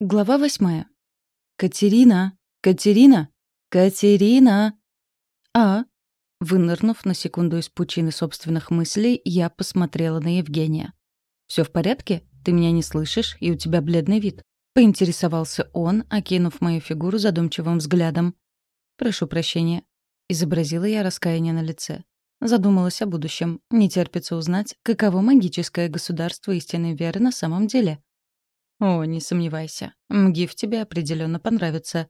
Глава восьмая. «Катерина! Катерина! Катерина!» «А?» Вынырнув на секунду из пучины собственных мыслей, я посмотрела на Евгения. «Все в порядке? Ты меня не слышишь, и у тебя бледный вид». Поинтересовался он, окинув мою фигуру задумчивым взглядом. «Прошу прощения». Изобразила я раскаяние на лице. Задумалась о будущем. Не терпится узнать, каково магическое государство истинной веры на самом деле. «О, не сомневайся. Мгив тебе определенно понравится».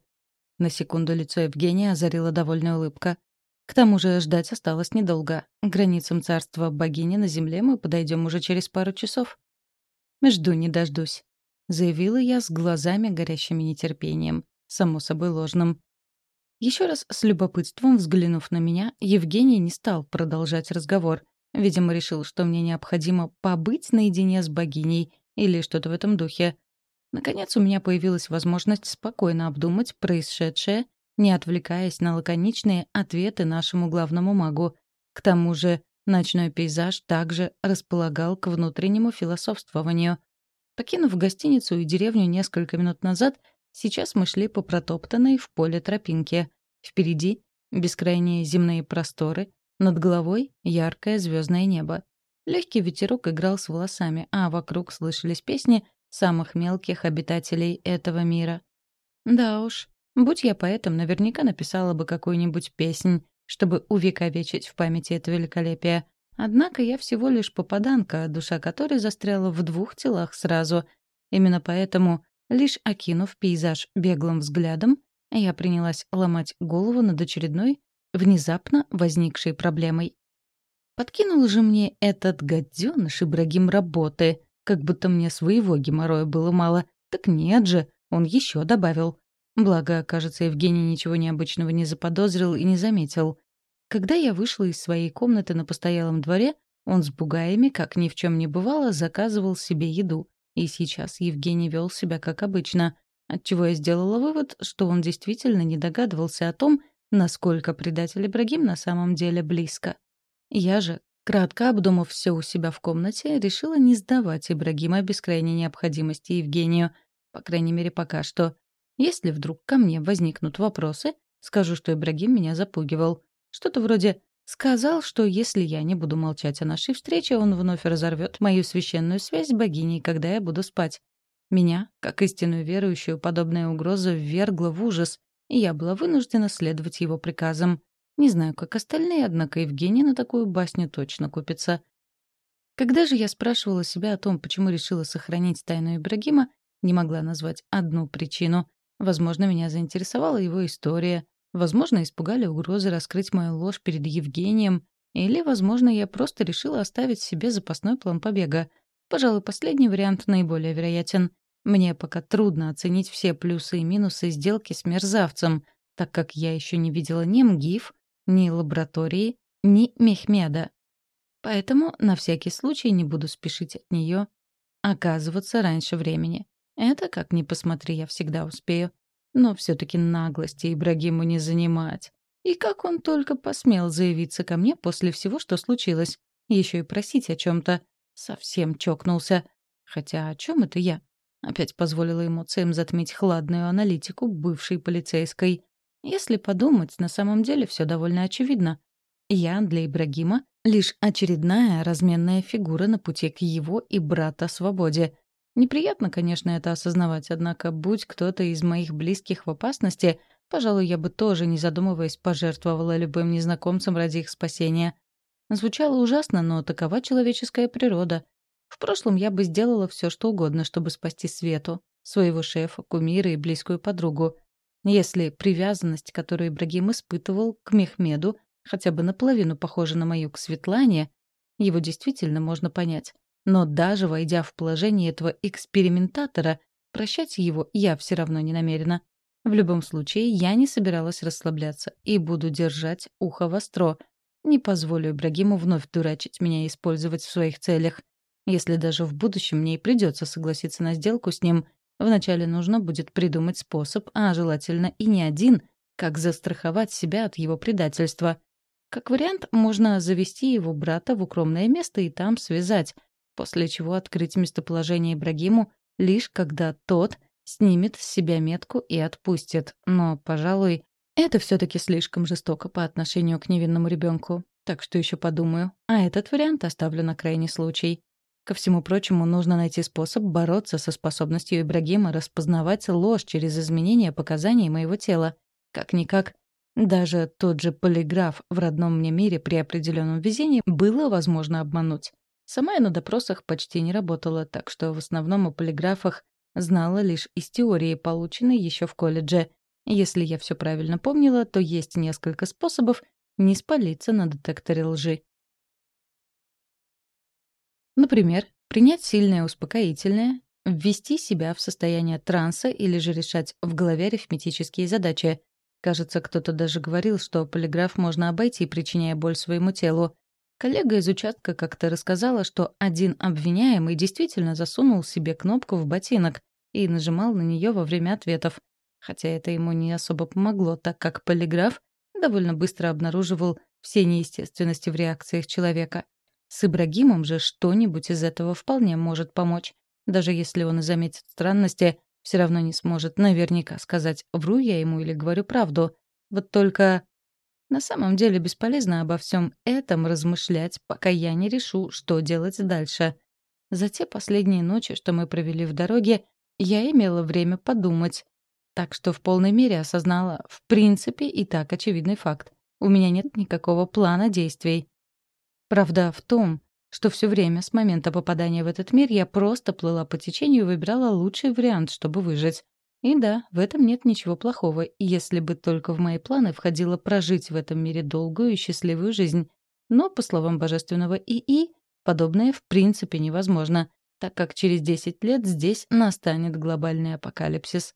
На секунду лицо Евгения озарила довольная улыбка. К тому же ждать осталось недолго. К границам царства богини на земле мы подойдем уже через пару часов. «Жду не дождусь», — заявила я с глазами, горящими нетерпением, само собой ложным. Еще раз с любопытством взглянув на меня, Евгений не стал продолжать разговор. Видимо, решил, что мне необходимо побыть наедине с богиней или что-то в этом духе. Наконец у меня появилась возможность спокойно обдумать происшедшее, не отвлекаясь на лаконичные ответы нашему главному магу. К тому же ночной пейзаж также располагал к внутреннему философствованию. Покинув гостиницу и деревню несколько минут назад, сейчас мы шли по протоптанной в поле тропинке. Впереди — бескрайние земные просторы, над головой — яркое звездное небо. Легкий ветерок играл с волосами, а вокруг слышались песни самых мелких обитателей этого мира. Да уж, будь я поэтом, наверняка написала бы какую-нибудь песнь, чтобы увековечить в памяти это великолепие. Однако я всего лишь попаданка, душа которой застряла в двух телах сразу. Именно поэтому, лишь окинув пейзаж беглым взглядом, я принялась ломать голову над очередной, внезапно возникшей проблемой. Подкинул же мне этот гаденыш Ибрагим работы, как будто мне своего геморроя было мало. Так нет же, он еще добавил. Благо, кажется, Евгений ничего необычного не заподозрил и не заметил. Когда я вышла из своей комнаты на постоялом дворе, он с бугаями, как ни в чем не бывало, заказывал себе еду. И сейчас Евгений вел себя как обычно, отчего я сделала вывод, что он действительно не догадывался о том, насколько предатель Ибрагим на самом деле близко. Я же, кратко обдумав все у себя в комнате, решила не сдавать Ибрагима без крайней необходимости Евгению, по крайней мере, пока что. Если вдруг ко мне возникнут вопросы, скажу, что Ибрагим меня запугивал. Что-то вроде «сказал, что если я не буду молчать о нашей встрече, он вновь разорвет мою священную связь с богиней, когда я буду спать». Меня, как истинную верующую, подобная угроза ввергла в ужас, и я была вынуждена следовать его приказам. Не знаю, как остальные, однако Евгений на такую басню точно купится. Когда же я спрашивала себя о том, почему решила сохранить тайну Ибрагима, не могла назвать одну причину. Возможно, меня заинтересовала его история. Возможно, испугали угрозы раскрыть мою ложь перед Евгением. Или, возможно, я просто решила оставить себе запасной план побега. Пожалуй, последний вариант наиболее вероятен. Мне пока трудно оценить все плюсы и минусы сделки с мерзавцем, так как я еще не видела ни МГИФ, ни лаборатории, ни Мехмеда. Поэтому на всякий случай не буду спешить от нее оказываться раньше времени. Это, как ни посмотри, я всегда успею. Но все-таки наглости Ибрагиму не занимать. И как он только посмел заявиться ко мне после всего, что случилось. Еще и просить о чем-то. Совсем чокнулся. Хотя о чем это я? Опять позволила эмоциям затмить хладную аналитику бывшей полицейской. Если подумать, на самом деле все довольно очевидно. Я для Ибрагима лишь очередная разменная фигура на пути к его и брата свободе. Неприятно, конечно, это осознавать, однако, будь кто-то из моих близких в опасности, пожалуй, я бы тоже, не задумываясь, пожертвовала любым незнакомцам ради их спасения. Звучало ужасно, но такова человеческая природа. В прошлом я бы сделала все, что угодно, чтобы спасти Свету, своего шефа, кумира и близкую подругу. Если привязанность, которую Ибрагим испытывал к Мехмеду, хотя бы наполовину похожа на мою к Светлане, его действительно можно понять. Но даже войдя в положение этого экспериментатора, прощать его я все равно не намерена. В любом случае, я не собиралась расслабляться и буду держать ухо востро. Не позволю Ибрагиму вновь дурачить меня и использовать в своих целях. Если даже в будущем мне и придется согласиться на сделку с ним — Вначале нужно будет придумать способ, а желательно и не один, как застраховать себя от его предательства. Как вариант, можно завести его брата в укромное место и там связать, после чего открыть местоположение Ибрагиму лишь когда тот снимет с себя метку и отпустит. Но, пожалуй, это все таки слишком жестоко по отношению к невинному ребенку. Так что еще подумаю. А этот вариант оставлю на крайний случай. Ко всему прочему, нужно найти способ бороться со способностью Ибрагима распознавать ложь через изменение показаний моего тела. Как-никак, даже тот же полиграф в родном мне мире при определенном везении было возможно обмануть. Сама я на допросах почти не работала, так что в основном о полиграфах знала лишь из теории, полученной еще в колледже. Если я все правильно помнила, то есть несколько способов не спалиться на детекторе лжи. Например, принять сильное успокоительное, ввести себя в состояние транса или же решать в голове арифметические задачи. Кажется, кто-то даже говорил, что полиграф можно обойти, причиняя боль своему телу. Коллега из участка как-то рассказала, что один обвиняемый действительно засунул себе кнопку в ботинок и нажимал на нее во время ответов. Хотя это ему не особо помогло, так как полиграф довольно быстро обнаруживал все неестественности в реакциях человека. С Ибрагимом же что-нибудь из этого вполне может помочь. Даже если он и заметит странности, все равно не сможет наверняка сказать, вру я ему или говорю правду. Вот только на самом деле бесполезно обо всем этом размышлять, пока я не решу, что делать дальше. За те последние ночи, что мы провели в дороге, я имела время подумать, так что в полной мере осознала, в принципе, и так очевидный факт. У меня нет никакого плана действий. Правда в том, что все время с момента попадания в этот мир я просто плыла по течению и выбирала лучший вариант, чтобы выжить. И да, в этом нет ничего плохого, если бы только в мои планы входило прожить в этом мире долгую и счастливую жизнь. Но, по словам божественного ИИ, подобное в принципе невозможно, так как через 10 лет здесь настанет глобальный апокалипсис.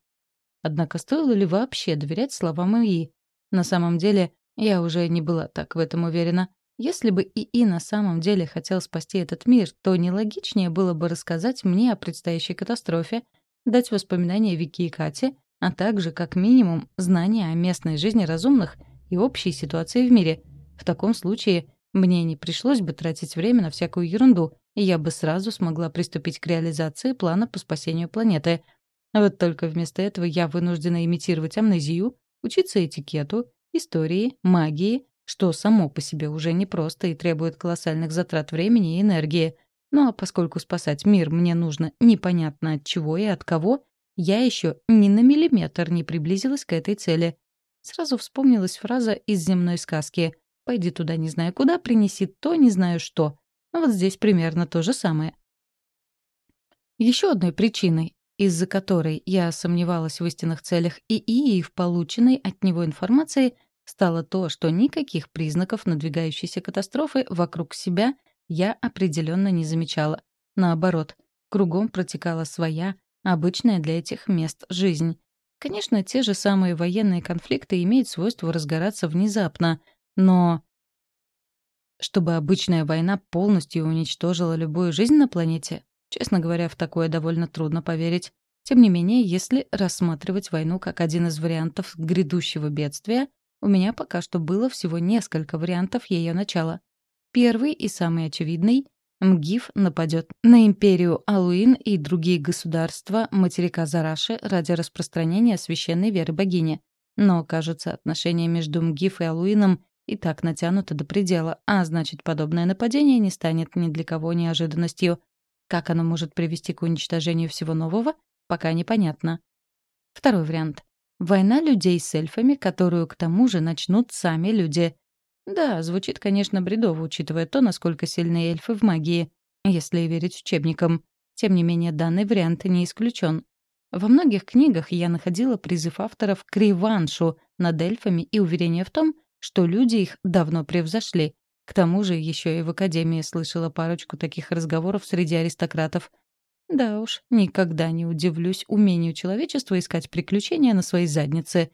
Однако стоило ли вообще доверять словам ИИ? На самом деле, я уже не была так в этом уверена. Если бы ИИ на самом деле хотел спасти этот мир, то нелогичнее было бы рассказать мне о предстоящей катастрофе, дать воспоминания Вики и Кате, а также, как минимум, знания о местной жизни разумных и общей ситуации в мире. В таком случае мне не пришлось бы тратить время на всякую ерунду, и я бы сразу смогла приступить к реализации плана по спасению планеты — вот только вместо этого я вынуждена имитировать амнезию, учиться этикету, истории, магии, что само по себе уже непросто и требует колоссальных затрат времени и энергии. Ну а поскольку спасать мир мне нужно непонятно от чего и от кого, я еще ни на миллиметр не приблизилась к этой цели. Сразу вспомнилась фраза из земной сказки «Пойди туда не знаю куда, принеси то не знаю что». Вот здесь примерно то же самое. Еще одной причиной, из-за которой я сомневалась в истинных целях ИИ и в полученной от него информации, стало то, что никаких признаков надвигающейся катастрофы вокруг себя я определенно не замечала. Наоборот, кругом протекала своя, обычная для этих мест жизнь. Конечно, те же самые военные конфликты имеют свойство разгораться внезапно, но чтобы обычная война полностью уничтожила любую жизнь на планете, Честно говоря, в такое довольно трудно поверить. Тем не менее, если рассматривать войну как один из вариантов грядущего бедствия, у меня пока что было всего несколько вариантов ее начала. Первый и самый очевидный — МГИФ нападет на империю Алуин и другие государства материка Зараши ради распространения священной веры богини. Но, кажется, отношения между МГИФ и Алуином и так натянуты до предела, а значит, подобное нападение не станет ни для кого неожиданностью. Как оно может привести к уничтожению всего нового, пока непонятно. Второй вариант. Война людей с эльфами, которую к тому же начнут сами люди. Да, звучит, конечно, бредово, учитывая то, насколько сильны эльфы в магии, если верить учебникам. Тем не менее, данный вариант не исключен. Во многих книгах я находила призыв авторов к реваншу над эльфами и уверение в том, что люди их давно превзошли, к тому же еще и в академии слышала парочку таких разговоров среди аристократов. Да уж, никогда не удивлюсь умению человечества искать приключения на своей заднице.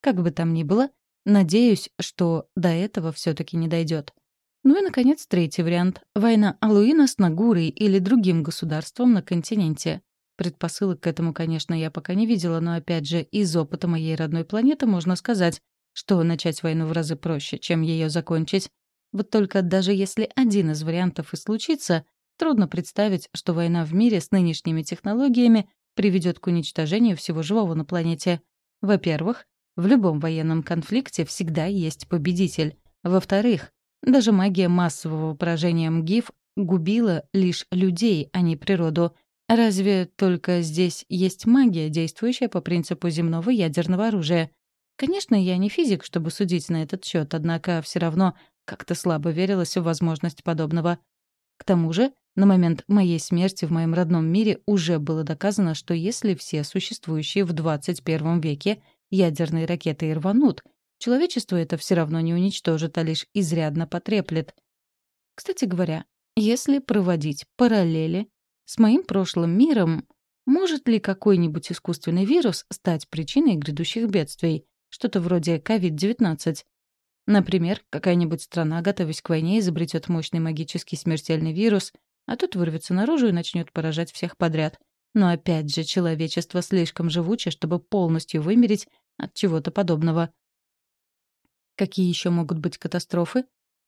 Как бы там ни было, надеюсь, что до этого все таки не дойдет. Ну и, наконец, третий вариант — война Алуина с Нагурой или другим государством на континенте. Предпосылок к этому, конечно, я пока не видела, но, опять же, из опыта моей родной планеты можно сказать, что начать войну в разы проще, чем ее закончить. Вот только даже если один из вариантов и случится, трудно представить, что война в мире с нынешними технологиями приведет к уничтожению всего живого на планете. Во-первых, в любом военном конфликте всегда есть победитель. Во-вторых, даже магия массового поражения МГИФ губила лишь людей, а не природу. Разве только здесь есть магия, действующая по принципу земного ядерного оружия? Конечно, я не физик, чтобы судить на этот счет, однако все равно как-то слабо верилось в возможность подобного. К тому же, на момент моей смерти в моем родном мире уже было доказано, что если все существующие в 21 веке ядерные ракеты и рванут, человечество это все равно не уничтожит, а лишь изрядно потреплет. Кстати говоря, если проводить параллели с моим прошлым миром, может ли какой-нибудь искусственный вирус стать причиной грядущих бедствий? Что-то вроде COVID-19. Например, какая-нибудь страна, готовясь к войне, изобретет мощный магический смертельный вирус, а тут вырвется наружу и начнет поражать всех подряд. Но опять же, человечество слишком живуче, чтобы полностью вымереть от чего-то подобного. Какие еще могут быть катастрофы?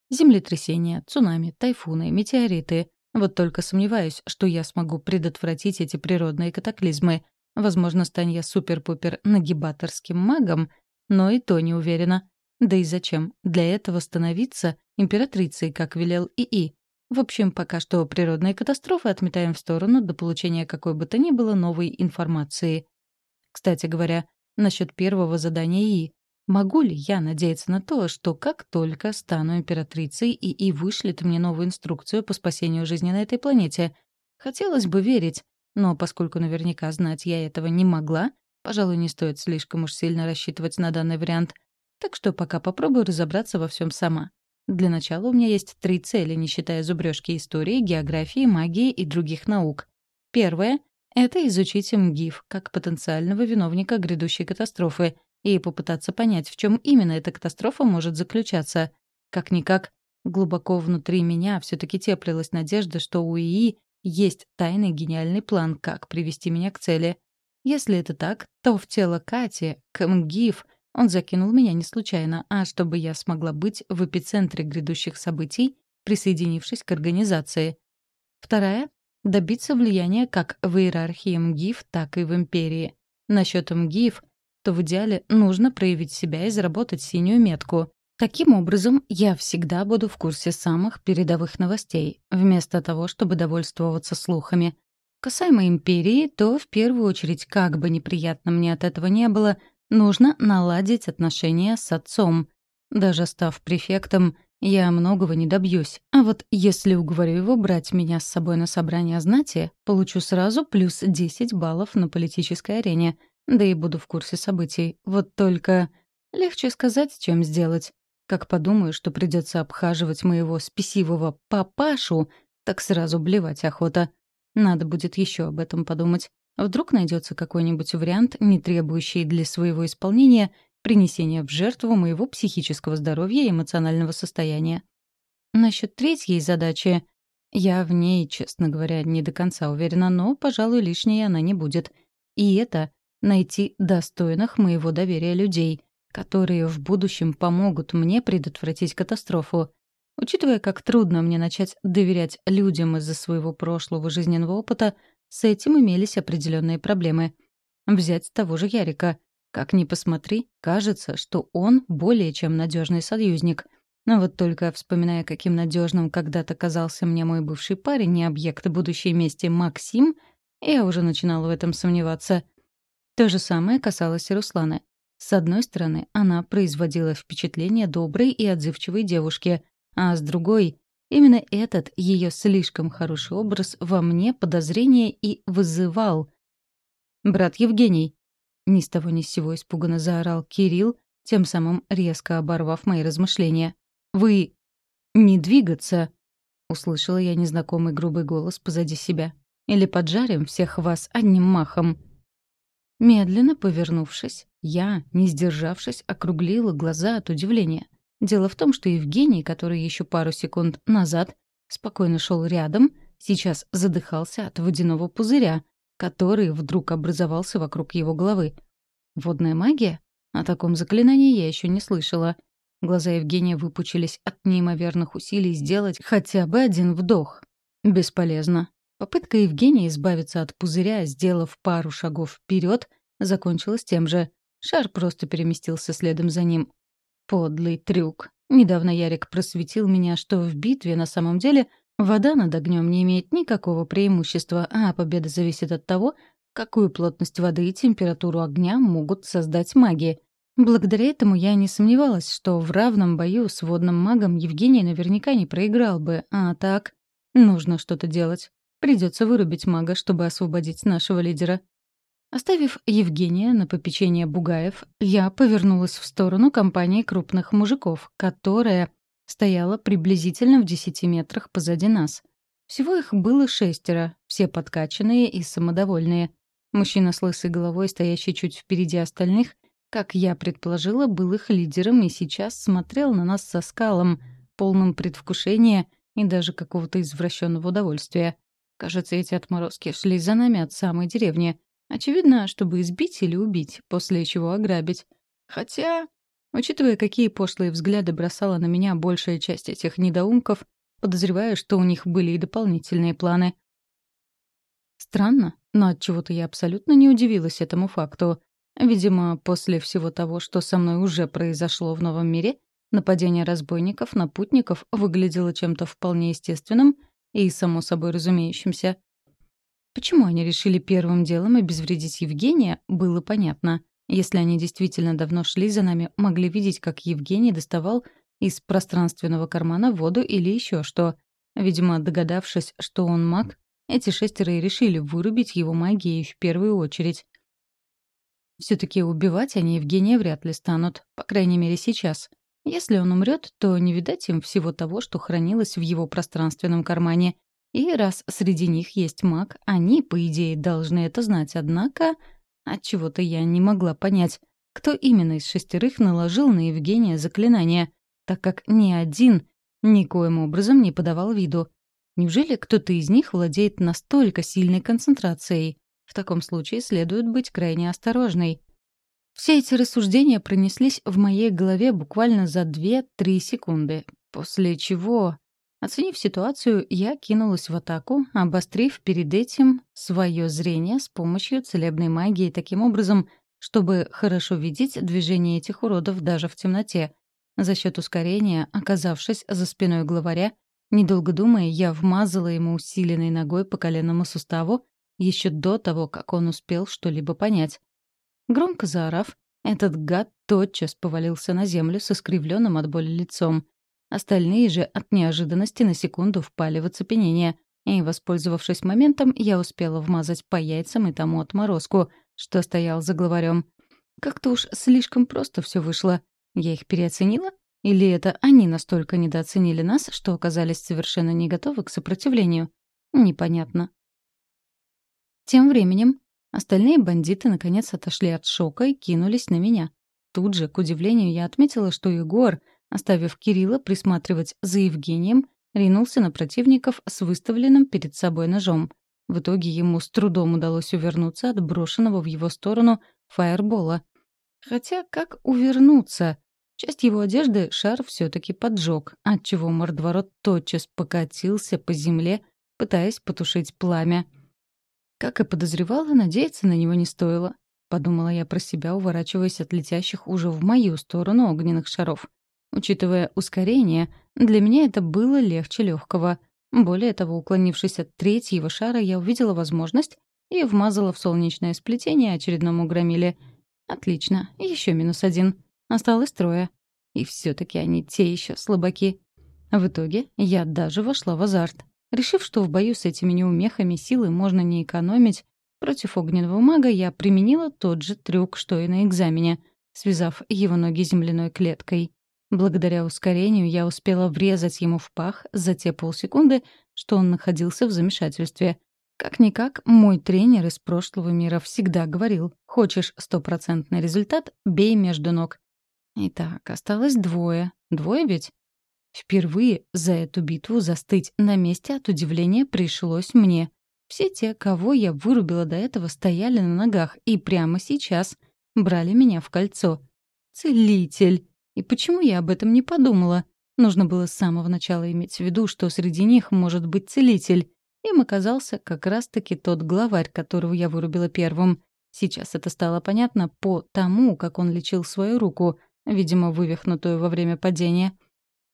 Землетрясения, цунами, тайфуны, метеориты. Вот только сомневаюсь, что я смогу предотвратить эти природные катаклизмы. Возможно, стань я супер-пупер нагибаторским магом, но и то не уверена. Да и зачем? Для этого становиться императрицей, как велел ИИ. В общем, пока что природные катастрофы отметаем в сторону до получения какой бы то ни было новой информации. Кстати говоря, насчет первого задания ИИ. Могу ли я надеяться на то, что как только стану императрицей ИИ вышлет мне новую инструкцию по спасению жизни на этой планете? Хотелось бы верить, но поскольку наверняка знать я этого не могла, пожалуй, не стоит слишком уж сильно рассчитывать на данный вариант. Так что пока попробую разобраться во всем сама. Для начала у меня есть три цели, не считая зубрежки истории, географии, магии и других наук. Первое — это изучить МГИФ как потенциального виновника грядущей катастрофы и попытаться понять, в чем именно эта катастрофа может заключаться. Как-никак, глубоко внутри меня все таки теплилась надежда, что у ИИ есть тайный гениальный план, как привести меня к цели. Если это так, то в тело Кати, к МГИФ — он закинул меня не случайно, а чтобы я смогла быть в эпицентре грядущих событий, присоединившись к организации. Вторая — добиться влияния как в иерархии МГИФ, так и в империи. Насчет МГИФ, то в идеале нужно проявить себя и заработать синюю метку. Таким образом, я всегда буду в курсе самых передовых новостей, вместо того, чтобы довольствоваться слухами. Касаемо империи, то в первую очередь, как бы неприятно мне от этого не было, Нужно наладить отношения с отцом. Даже став префектом, я многого не добьюсь. А вот если уговорю его брать меня с собой на собрание знати, получу сразу плюс 10 баллов на политической арене. Да и буду в курсе событий. Вот только легче сказать, чем сделать. Как подумаю, что придется обхаживать моего спесивого папашу, так сразу блевать охота. Надо будет еще об этом подумать. Вдруг найдется какой-нибудь вариант, не требующий для своего исполнения принесения в жертву моего психического здоровья и эмоционального состояния. Насчет третьей задачи я в ней, честно говоря, не до конца уверена, но, пожалуй, лишней она не будет. И это — найти достойных моего доверия людей, которые в будущем помогут мне предотвратить катастрофу. Учитывая, как трудно мне начать доверять людям из-за своего прошлого жизненного опыта, с этим имелись определенные проблемы. Взять того же Ярика. Как ни посмотри, кажется, что он более чем надежный союзник. Но вот только вспоминая, каким надежным когда-то казался мне мой бывший парень и объект будущей мести Максим, я уже начинала в этом сомневаться. То же самое касалось и Русланы. С одной стороны, она производила впечатление доброй и отзывчивой девушки, а с другой Именно этот ее слишком хороший образ во мне подозрение и вызывал. «Брат Евгений!» Ни с того ни с сего испуганно заорал Кирилл, тем самым резко оборвав мои размышления. «Вы... не двигаться!» Услышала я незнакомый грубый голос позади себя. «Или поджарим всех вас одним махом!» Медленно повернувшись, я, не сдержавшись, округлила глаза от удивления — Дело в том, что Евгений, который еще пару секунд назад спокойно шел рядом, сейчас задыхался от водяного пузыря, который вдруг образовался вокруг его головы. Водная магия? О таком заклинании я еще не слышала. Глаза Евгения выпучились от неимоверных усилий сделать хотя бы один вдох. Бесполезно. Попытка Евгения избавиться от пузыря, сделав пару шагов вперед, закончилась тем же. Шар просто переместился следом за ним. Подлый трюк. Недавно Ярик просветил меня, что в битве на самом деле вода над огнем не имеет никакого преимущества, а победа зависит от того, какую плотность воды и температуру огня могут создать маги. Благодаря этому я не сомневалась, что в равном бою с водным магом Евгений наверняка не проиграл бы, а так нужно что-то делать. Придется вырубить мага, чтобы освободить нашего лидера. Оставив Евгения на попечение Бугаев, я повернулась в сторону компании крупных мужиков, которая стояла приблизительно в десяти метрах позади нас. Всего их было шестеро, все подкачанные и самодовольные. Мужчина с лысой головой, стоящий чуть впереди остальных, как я предположила, был их лидером и сейчас смотрел на нас со скалом, полным предвкушения и даже какого-то извращенного удовольствия. Кажется, эти отморозки шли за нами от самой деревни. Очевидно, чтобы избить или убить, после чего ограбить. Хотя, учитывая, какие пошлые взгляды бросала на меня большая часть этих недоумков, подозреваю, что у них были и дополнительные планы. Странно, но от чего то я абсолютно не удивилась этому факту. Видимо, после всего того, что со мной уже произошло в новом мире, нападение разбойников на путников выглядело чем-то вполне естественным — и, само собой разумеющимся. Почему они решили первым делом обезвредить Евгения, было понятно. Если они действительно давно шли за нами, могли видеть, как Евгений доставал из пространственного кармана воду или еще что. Видимо, догадавшись, что он маг, эти шестеро и решили вырубить его магией в первую очередь. все таки убивать они Евгения вряд ли станут, по крайней мере сейчас. Если он умрет, то не видать им всего того, что хранилось в его пространственном кармане. И раз среди них есть маг, они, по идее, должны это знать. Однако, от чего то я не могла понять, кто именно из шестерых наложил на Евгения заклинание, так как ни один никоим образом не подавал виду. Неужели кто-то из них владеет настолько сильной концентрацией? В таком случае следует быть крайне осторожной. Все эти рассуждения пронеслись в моей голове буквально за 2-3 секунды, после чего, оценив ситуацию, я кинулась в атаку, обострив перед этим свое зрение с помощью целебной магии таким образом, чтобы хорошо видеть движение этих уродов даже в темноте. За счет ускорения, оказавшись за спиной главаря, недолго думая, я вмазала ему усиленной ногой по коленному суставу еще до того, как он успел что-либо понять. Громко заорав, этот гад тотчас повалился на землю с искривленным от боли лицом. Остальные же от неожиданности на секунду впали в оцепенение, и, воспользовавшись моментом, я успела вмазать по яйцам и тому отморозку, что стоял за главарем. Как-то уж слишком просто все вышло. Я их переоценила? Или это они настолько недооценили нас, что оказались совершенно не готовы к сопротивлению? Непонятно. Тем временем Остальные бандиты наконец отошли от шока и кинулись на меня. Тут же, к удивлению, я отметила, что Егор, оставив Кирилла присматривать за Евгением, ринулся на противников с выставленным перед собой ножом. В итоге ему с трудом удалось увернуться от брошенного в его сторону фаербола. Хотя как увернуться? Часть его одежды шар все таки поджег, отчего мордворот тотчас покатился по земле, пытаясь потушить пламя. Как и подозревала, надеяться на него не стоило. Подумала я про себя, уворачиваясь от летящих уже в мою сторону огненных шаров. Учитывая ускорение, для меня это было легче легкого. Более того, уклонившись от третьего шара, я увидела возможность и вмазала в солнечное сплетение очередному громиле. Отлично, еще минус один. Осталось трое. И все таки они те еще слабаки. В итоге я даже вошла в азарт. Решив, что в бою с этими неумехами силы можно не экономить, против огненного мага я применила тот же трюк, что и на экзамене, связав его ноги земляной клеткой. Благодаря ускорению я успела врезать ему в пах за те полсекунды, что он находился в замешательстве. Как-никак, мой тренер из прошлого мира всегда говорил, хочешь стопроцентный результат — бей между ног. Итак, осталось двое. Двое ведь? Впервые за эту битву застыть на месте от удивления пришлось мне. Все те, кого я вырубила до этого, стояли на ногах и прямо сейчас брали меня в кольцо. Целитель! И почему я об этом не подумала? Нужно было с самого начала иметь в виду, что среди них может быть целитель. Им оказался как раз-таки тот главарь, которого я вырубила первым. Сейчас это стало понятно по тому, как он лечил свою руку, видимо, вывихнутую во время падения.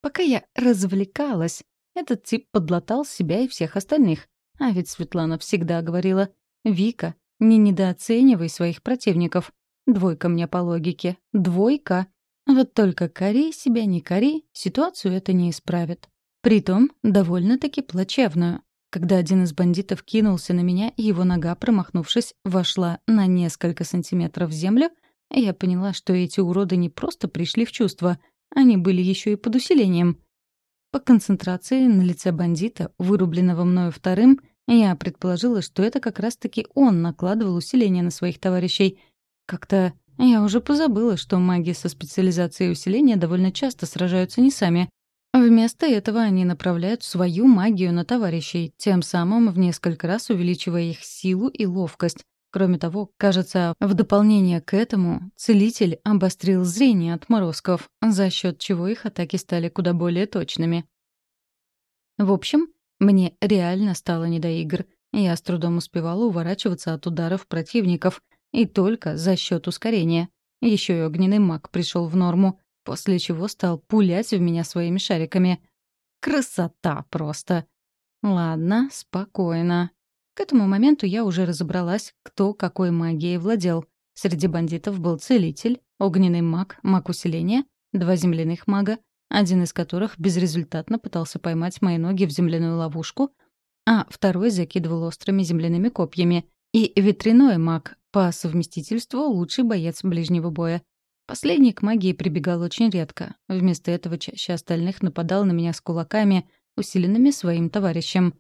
Пока я развлекалась, этот тип подлатал себя и всех остальных. А ведь Светлана всегда говорила, «Вика, не недооценивай своих противников. Двойка мне по логике. Двойка. Вот только кори себя не кори, ситуацию это не исправит. Притом, довольно-таки плачевную. Когда один из бандитов кинулся на меня, его нога, промахнувшись, вошла на несколько сантиметров в землю, я поняла, что эти уроды не просто пришли в чувство, они были еще и под усилением. По концентрации на лице бандита, вырубленного мною вторым, я предположила, что это как раз-таки он накладывал усиление на своих товарищей. Как-то я уже позабыла, что маги со специализацией усиления довольно часто сражаются не сами, Вместо этого они направляют свою магию на товарищей, тем самым в несколько раз увеличивая их силу и ловкость. Кроме того, кажется, в дополнение к этому целитель обострил зрение отморозков, за счет чего их атаки стали куда более точными. В общем, мне реально стало не до игр. Я с трудом успевала уворачиваться от ударов противников, и только за счет ускорения. Еще и огненный маг пришел в норму после чего стал пулять в меня своими шариками. Красота просто! Ладно, спокойно. К этому моменту я уже разобралась, кто какой магией владел. Среди бандитов был целитель, огненный маг, маг усиления, два земляных мага, один из которых безрезультатно пытался поймать мои ноги в земляную ловушку, а второй закидывал острыми земляными копьями, и ветряной маг, по совместительству лучший боец ближнего боя. Последний к магии прибегал очень редко. Вместо этого чаще остальных нападал на меня с кулаками, усиленными своим товарищем.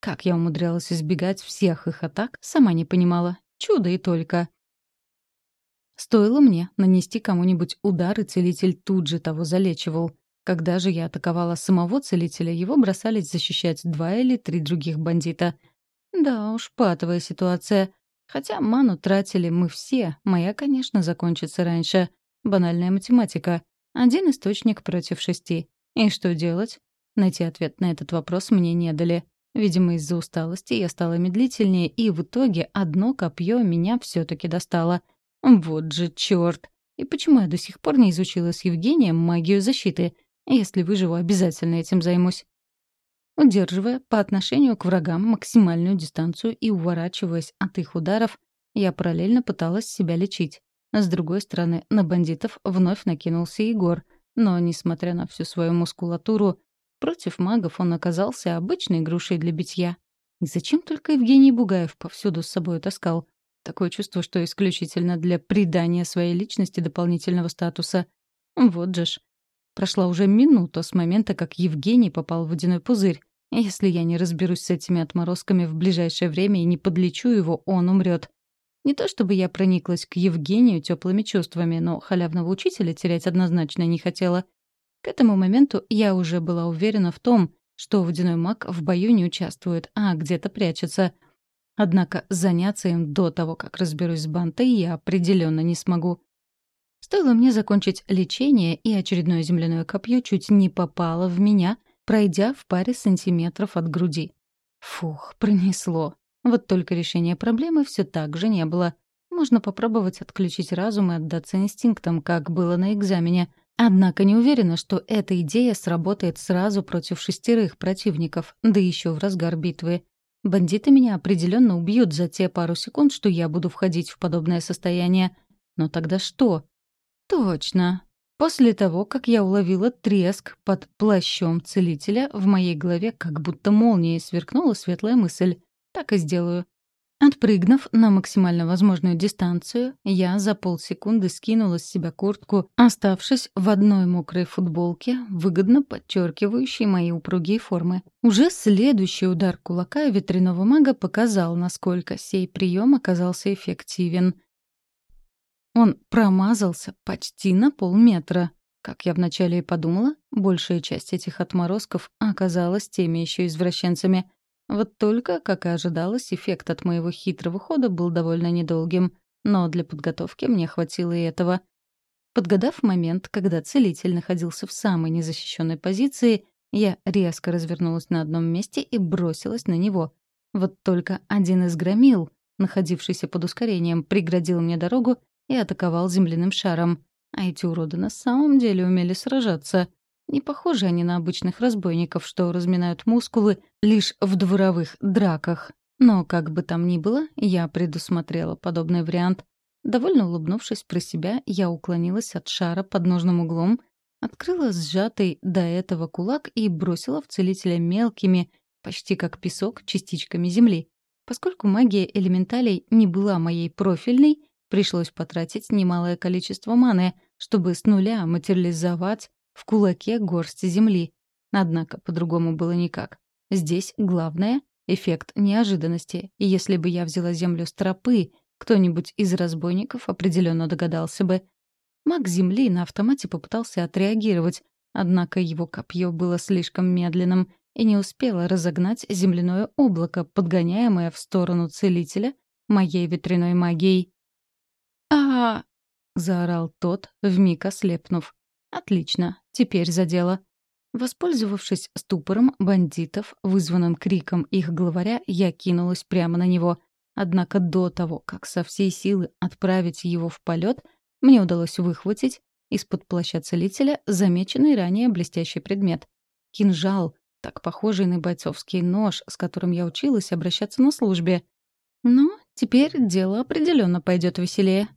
Как я умудрялась избегать всех их атак, сама не понимала. Чудо и только. Стоило мне нанести кому-нибудь удар, и целитель тут же того залечивал. Когда же я атаковала самого целителя, его бросались защищать два или три других бандита. Да уж, патовая ситуация. Хотя ману тратили мы все, моя, конечно, закончится раньше. Банальная математика. Один источник против шести. И что делать? Найти ответ на этот вопрос мне не дали. Видимо, из-за усталости я стала медлительнее, и в итоге одно копье меня все таки достало. Вот же черт! И почему я до сих пор не изучила с Евгением магию защиты? Если выживу, обязательно этим займусь. Удерживая по отношению к врагам максимальную дистанцию и уворачиваясь от их ударов, я параллельно пыталась себя лечить. С другой стороны, на бандитов вновь накинулся Егор, но, несмотря на всю свою мускулатуру, против магов он оказался обычной грушей для битья. И зачем только Евгений Бугаев повсюду с собой таскал? Такое чувство, что исключительно для придания своей личности дополнительного статуса. Вот же ж. Прошла уже минута с момента, как Евгений попал в водяной пузырь. Если я не разберусь с этими отморозками в ближайшее время и не подлечу его, он умрет. Не то чтобы я прониклась к Евгению теплыми чувствами, но халявного учителя терять однозначно не хотела. К этому моменту я уже была уверена в том, что водяной маг в бою не участвует, а где-то прячется. Однако заняться им до того, как разберусь с бантой, я определенно не смогу. Стоило мне закончить лечение, и очередное земляное копье чуть не попало в меня, пройдя в паре сантиметров от груди. Фух, пронесло. Вот только решения проблемы все так же не было. Можно попробовать отключить разум и отдаться инстинктам, как было на экзамене. Однако не уверена, что эта идея сработает сразу против шестерых противников, да еще в разгар битвы. Бандиты меня определенно убьют за те пару секунд, что я буду входить в подобное состояние. Но тогда что? Точно. После того, как я уловила треск под плащом целителя, в моей голове как будто молнией сверкнула светлая мысль. Так и сделаю. Отпрыгнув на максимально возможную дистанцию, я за полсекунды скинула с себя куртку, оставшись в одной мокрой футболке, выгодно подчеркивающей мои упругие формы. Уже следующий удар кулака ветряного мага показал, насколько сей прием оказался эффективен. Он промазался почти на полметра. Как я вначале и подумала, большая часть этих отморозков оказалась теми еще извращенцами — вот только, как и ожидалось, эффект от моего хитрого хода был довольно недолгим, но для подготовки мне хватило и этого. Подгадав момент, когда целитель находился в самой незащищенной позиции, я резко развернулась на одном месте и бросилась на него. Вот только один из громил, находившийся под ускорением, преградил мне дорогу и атаковал земляным шаром. А эти уроды на самом деле умели сражаться. Не похожи они на обычных разбойников, что разминают мускулы лишь в дворовых драках. Но, как бы там ни было, я предусмотрела подобный вариант. Довольно улыбнувшись про себя, я уклонилась от шара под нужным углом, открыла сжатый до этого кулак и бросила в целителя мелкими, почти как песок, частичками земли. Поскольку магия элементалей не была моей профильной, пришлось потратить немалое количество маны, чтобы с нуля материализовать в кулаке горсть земли. Однако по-другому было никак. Здесь главное — эффект неожиданности, и если бы я взяла землю с тропы, кто-нибудь из разбойников определенно догадался бы. Маг земли на автомате попытался отреагировать, однако его копье было слишком медленным и не успело разогнать земляное облако, подгоняемое в сторону целителя моей ветряной магией. А, заорал тот, вмиг ослепнув. «Отлично, теперь за дело». Воспользовавшись ступором бандитов, вызванным криком их главаря, я кинулась прямо на него — Однако до того, как со всей силы отправить его в полет, мне удалось выхватить из-под плаща целителя замеченный ранее блестящий предмет. Кинжал, так похожий на бойцовский нож, с которым я училась обращаться на службе. Но теперь дело определенно пойдет веселее.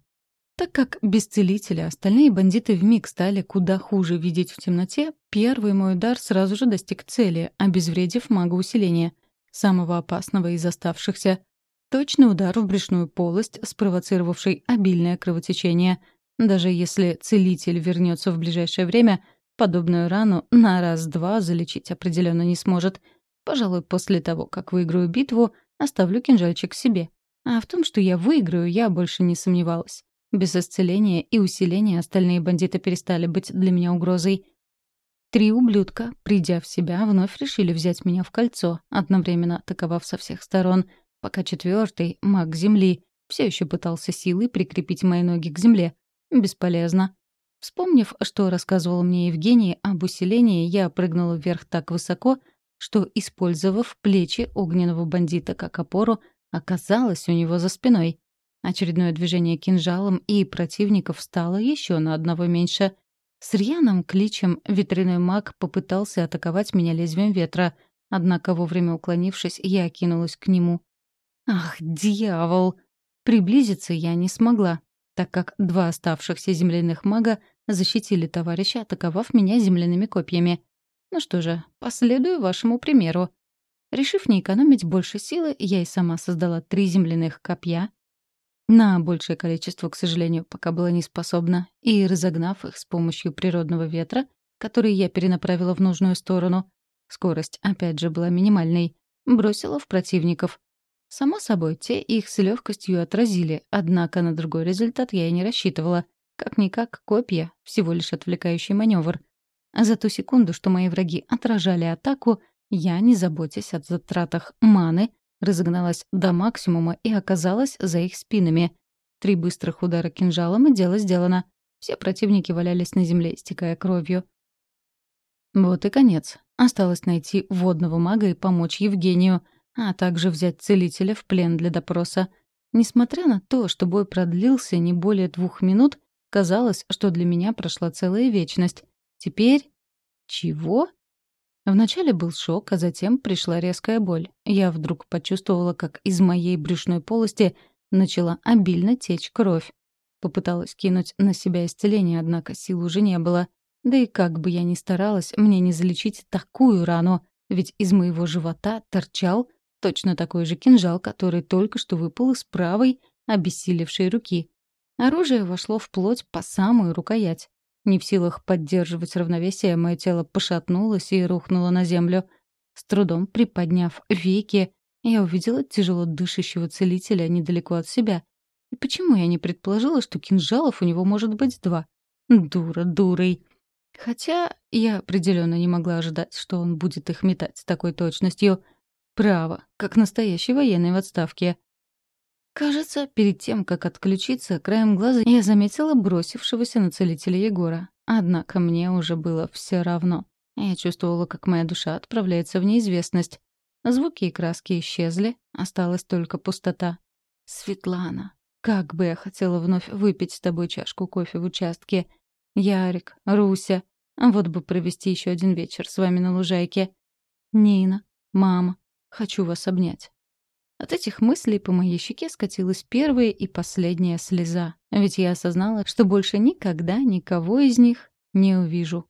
Так как без целителя остальные бандиты вмиг стали куда хуже видеть в темноте, первый мой удар сразу же достиг цели, обезвредив мага усиления, самого опасного из оставшихся. Точный удар в брюшную полость, спровоцировавший обильное кровотечение. Даже если целитель вернется в ближайшее время, подобную рану на раз-два залечить определенно не сможет. Пожалуй, после того, как выиграю битву, оставлю кинжальчик себе. А в том, что я выиграю, я больше не сомневалась. Без исцеления и усиления остальные бандиты перестали быть для меня угрозой. Три ублюдка, придя в себя, вновь решили взять меня в кольцо, одновременно атаковав со всех сторон — пока четвертый, маг Земли, все еще пытался силой прикрепить мои ноги к земле. Бесполезно. Вспомнив, что рассказывал мне Евгений об усилении, я прыгнула вверх так высоко, что, использовав плечи огненного бандита как опору, оказалась у него за спиной. Очередное движение кинжалом, и противников стало еще на одного меньше. С рьяным кличем ветряной маг попытался атаковать меня лезвием ветра, однако вовремя уклонившись, я кинулась к нему. Ах, дьявол! Приблизиться я не смогла, так как два оставшихся земляных мага защитили товарища, атаковав меня земляными копьями. Ну что же, последую вашему примеру. Решив не экономить больше силы, я и сама создала три земляных копья. На большее количество, к сожалению, пока была не способна, и, разогнав их с помощью природного ветра, который я перенаправила в нужную сторону, скорость, опять же, была минимальной, бросила в противников. Само собой, те их с легкостью отразили, однако на другой результат я и не рассчитывала. Как-никак копья — всего лишь отвлекающий маневр. За ту секунду, что мои враги отражали атаку, я, не заботясь о затратах маны, разогналась до максимума и оказалась за их спинами. Три быстрых удара кинжалом, и дело сделано. Все противники валялись на земле, истекая кровью. Вот и конец. Осталось найти водного мага и помочь Евгению — а также взять целителя в плен для допроса. Несмотря на то, что бой продлился не более двух минут, казалось, что для меня прошла целая вечность. Теперь... Чего? Вначале был шок, а затем пришла резкая боль. Я вдруг почувствовала, как из моей брюшной полости начала обильно течь кровь. Попыталась кинуть на себя исцеление, однако сил уже не было. Да и как бы я ни старалась, мне не залечить такую рану, ведь из моего живота торчал Точно такой же кинжал, который только что выпал из правой, обессилевшей руки. Оружие вошло в плоть по самую рукоять. Не в силах поддерживать равновесие, мое тело пошатнулось и рухнуло на землю. С трудом приподняв веки, я увидела тяжело дышащего целителя недалеко от себя. И почему я не предположила, что кинжалов у него может быть два? Дура, дурой. Хотя я определенно не могла ожидать, что он будет их метать с такой точностью. Право, как настоящий военный в отставке. Кажется, перед тем, как отключиться, краем глаза я заметила бросившегося на целителя Егора. Однако мне уже было все равно. Я чувствовала, как моя душа отправляется в неизвестность. Звуки и краски исчезли, осталась только пустота. Светлана, как бы я хотела вновь выпить с тобой чашку кофе в участке. Ярик, Руся, вот бы провести еще один вечер с вами на лужайке. Нина, мама, хочу вас обнять. От этих мыслей по моей щеке скатилась первая и последняя слеза. Ведь я осознала, что больше никогда никого из них не увижу.